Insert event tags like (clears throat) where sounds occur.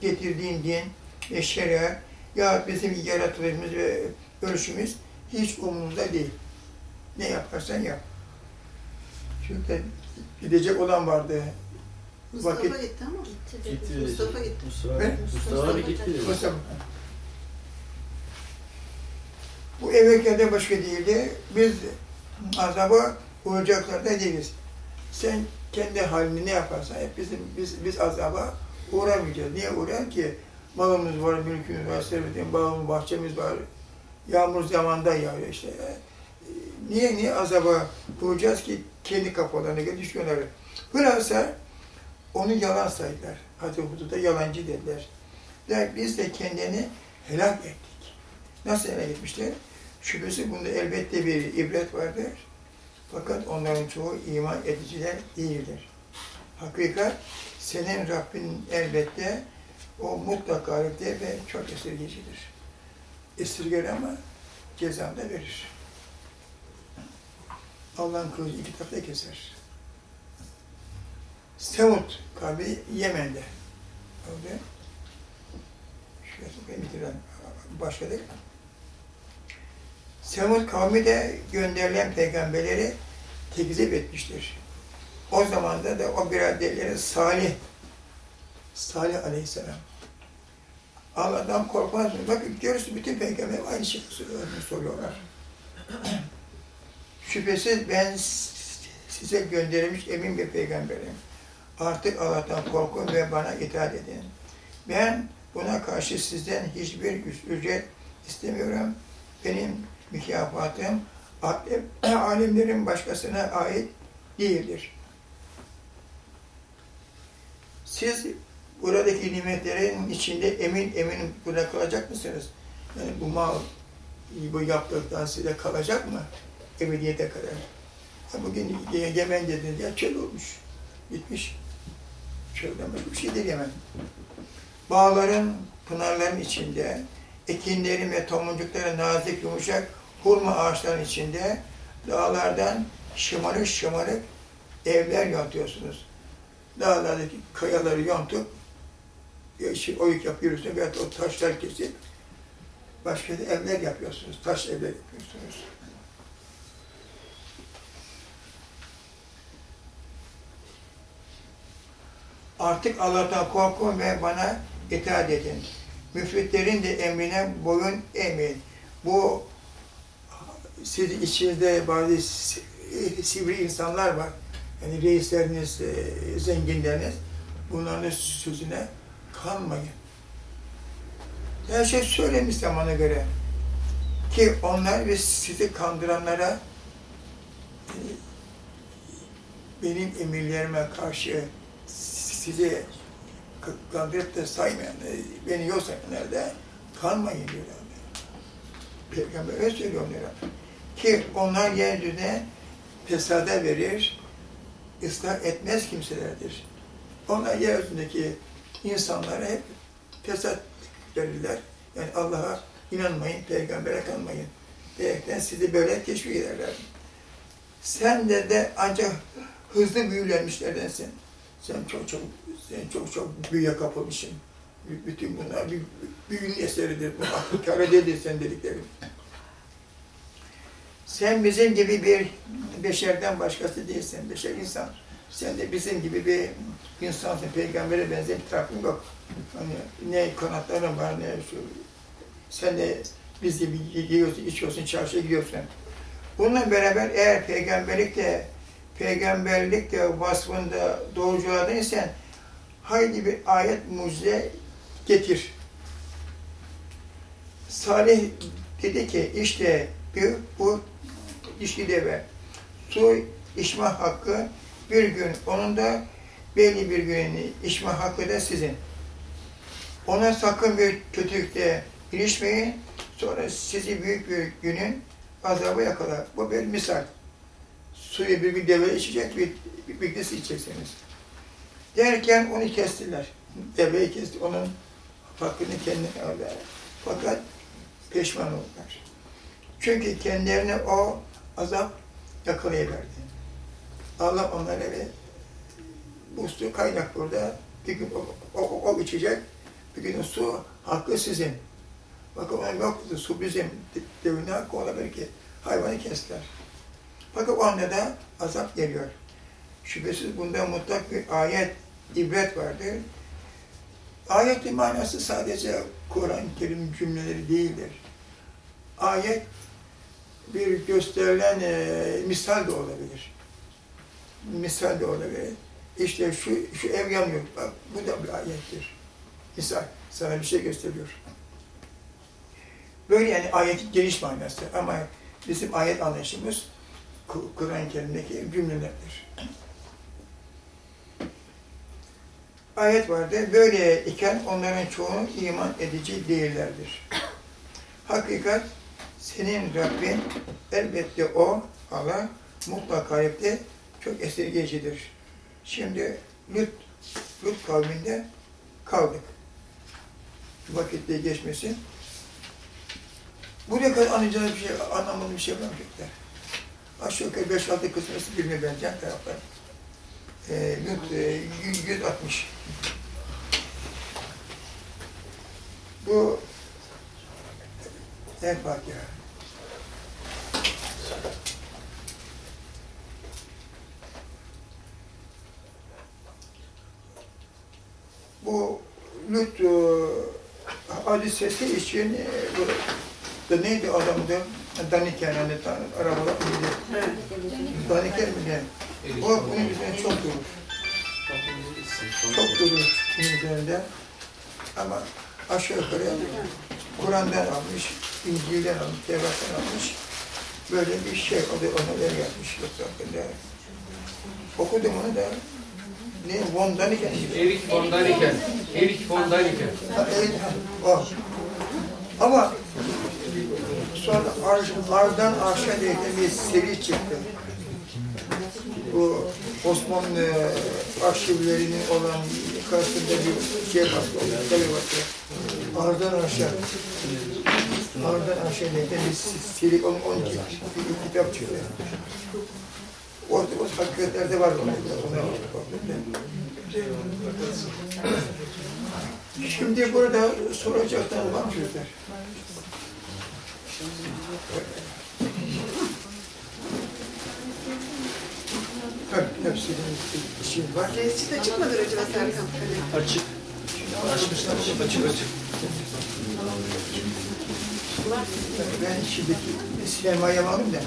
getirdiğin din ve şeriat ya bizim yaratılışımız ve ölçümüz hiç umurumuzda değil. Ne yaparsan yap. Çünkü gidecek olan vardı. Mustafa Vakit- gitti ama. Gitti. Gitti. Mustafa gitti. Mustafa, Ben- Mustafa abi gitti. Mustafa. Bu evvelkerde başka değildi. Biz azaba uğrayacaklarda değiliz. Sen kendi halini ne yaparsan hep bizim biz biz azaba uğramayacağız. Niye uğrayan ki? Malımız var, mülkümüz var, servetim, bağımız, bahçemiz var. Yağmur zamanda yağıyor işte. Ee, Niye niye azaba uğrayacağız ki kendi kafalarına göre düşüyorlar. Hülasa onu yalan saydılar. Hazreti Hudud'a yalancı dediler. Der, biz de kendini helak ettik. Nasıl helak etmişler? Şüphesi bunda elbette bir ibret vardır. Fakat onların çoğu iman ediciler değildir. Hakikat senin Rabbin elbette o mutlak galiptir ve çok esirgecidir. Esirger ama cezanı da verir. Allah'ın kılıcı iki tarafta keser. Semut kavmi Yemen'de. Orada şurası bitiren başladık. Semut kavmi de gönderilen peygamberleri tekzip etmiştir. O zaman da, da o biraderleri Salih, Salih aleyhisselam. Allah'tan korkmaz mı? Bakın görürsün bütün peygamber aynı şeyi soruyorlar. (clears throat) Şüphesiz ben size gönderilmiş emin bir peygamberim. Artık Allah'tan korkun ve bana itaat edin. Ben buna karşı sizden hiçbir ücret istemiyorum. Benim mükafatım (clears throat) alimlerin başkasına ait değildir. Siz buradaki nimetlerin içinde emin emin bırakılacak mısınız? Yani bu mal, bu yaptıktan size kalacak mı? Ebediyete kadar. Ya bugün Yemen dediniz ya çöl olmuş. Bitmiş. Çölden başka bir şey değil Yemen. Bağların, pınarların içinde, ekinlerin ve tomuncukların nazik, yumuşak hurma ağaçların içinde dağlardan şımarık şımarık evler yontuyorsunuz. Dağlardaki kayaları yontup işte oyuk yapıyorsunuz veya o taşlar kesip başka da evler yapıyorsunuz. Taş evler yapıyorsunuz. Artık Allah'tan korkun ve bana itaat edin. Müfritlerin de emrine boyun eğmeyin. Bu siz içinizde bazı sivri insanlar var. Yani reisleriniz, zenginleriniz. Bunların sözüne kanmayın. Her şey söylemiş zamana göre. Ki onlar ve sizi kandıranlara benim emirlerime karşı sizi kandırıp da saymayan, beni yok sayanlar da kanmayın diyorlar. Peygamber öyle söylüyor onlara. Ki onlar yeryüzüne fesada verir, ıslah etmez kimselerdir. Onlar yeryüzündeki insanlara hep fesat verirler. Yani Allah'a inanmayın, peygambere kanmayın. Diyerekten sizi böyle teşvik ederler. Sen de de ancak hızlı büyülenmişlerdensin. Sen çok çok sen çok çok büyüye kapılmışsın. Bütün bunlar bir büyünün eseridir. Bu değildir sen dediklerim. Sen bizim gibi bir beşerden başkası değilsin. Beşer insan. Sen de bizim gibi bir insansın. Peygambere benzer bir tarafın yok. Hani ne kanatların var ne şu. Sen de biz gibi yiyorsun, içiyorsun, çarşıya gidiyorsun. Bununla beraber eğer peygamberlik de peygamberlik de vasfında doğruculardaysan haydi bir ayet mucize getir. Salih dedi ki işte bir, bu dişli deve su içme hakkı bir gün onun da belli bir gün içme hakkı da sizin. Ona sakın bir kötülükte ilişmeyin. Sonra sizi büyük bir günün azabı yakalar. Bu bir misal. Suyu bir gün deve içecek, bir, bir, bir içeceksiniz. Derken onu kestiler. Deveyi kesti, onun hakkını kendine aldılar. Fakat peşman oldular. Çünkü kendilerine o azap yakalayıverdi. Allah onlara ve muslu kaynak burada. Bir gün o, o, o içecek, Bir gün su hakkı sizin. Bakın ona yoktu, su bizim devrinde hakkı olabilir ki hayvanı kestiler. Fakat o anda da azap geliyor. Şüphesiz bunda mutlak bir ayet, ibret vardır. Ayetin manası sadece Kur'an-ı Kerim cümleleri değildir. Ayet bir gösterilen e, misal de olabilir. Misal de olabilir. İşte şu, şu ev yanıyor. Bak bu da bir ayettir. Misal. Sana bir şey gösteriyor. Böyle yani ayetin geniş manası. Ama bizim ayet anlayışımız Ku- Kur'an-ı Kerim'deki cümlelerdir. Ayet vardı. Böyle iken onların çoğu iman edici değillerdir. Hakikat senin Rabbin elbette o Allah mutlak kalpte çok esirgeyicidir. Şimdi Lut, Lut kavminde kaldık. Vakitte geçmesin. Buraya kadar anlayacağınız bir şey, anlamadığım bir şey var mı? Aşağı yukarı 5-6 kısmısı bilmiyor bence taraflar. Ee, Lut, e, 160. Bu El Fatiha. Bu Lut e, hadisesi için e, bu da neydi adamdı? Daniken hani arabalar mıydı? Daniken mi ne? O bunun üzerine çok durur. Çok durur bunun üzerinde. Ama aşağı yukarı Kur'an'dan almış, İncil'den almış, Tevrat'tan almış. Böyle bir şey, o da ona öyle yapmış yoksa hakkında. Okudum onu da. Ne? Von Daniken. Erik von Daniken. Erik von Daniken. Ha, evet, ha, o. Ama sonra arş, ardan arşa diye bir seri çıktı. Bu Osmanlı arşivlerinin olan karşısında bir şey bastı, tabi bastı. Ardan arşa. Arşa diye bir seri, onun, onun gibi bir kitap çıktı. Orada o hakikatlerde var onlar. Şimdi burada soracaklar var mı çocuklar? Tabii hepsinin işi var. Reisçi çıkmadı acaba Serkan? Açık. Açmışlar. Açık açık. Ben şimdi sinemaya varım da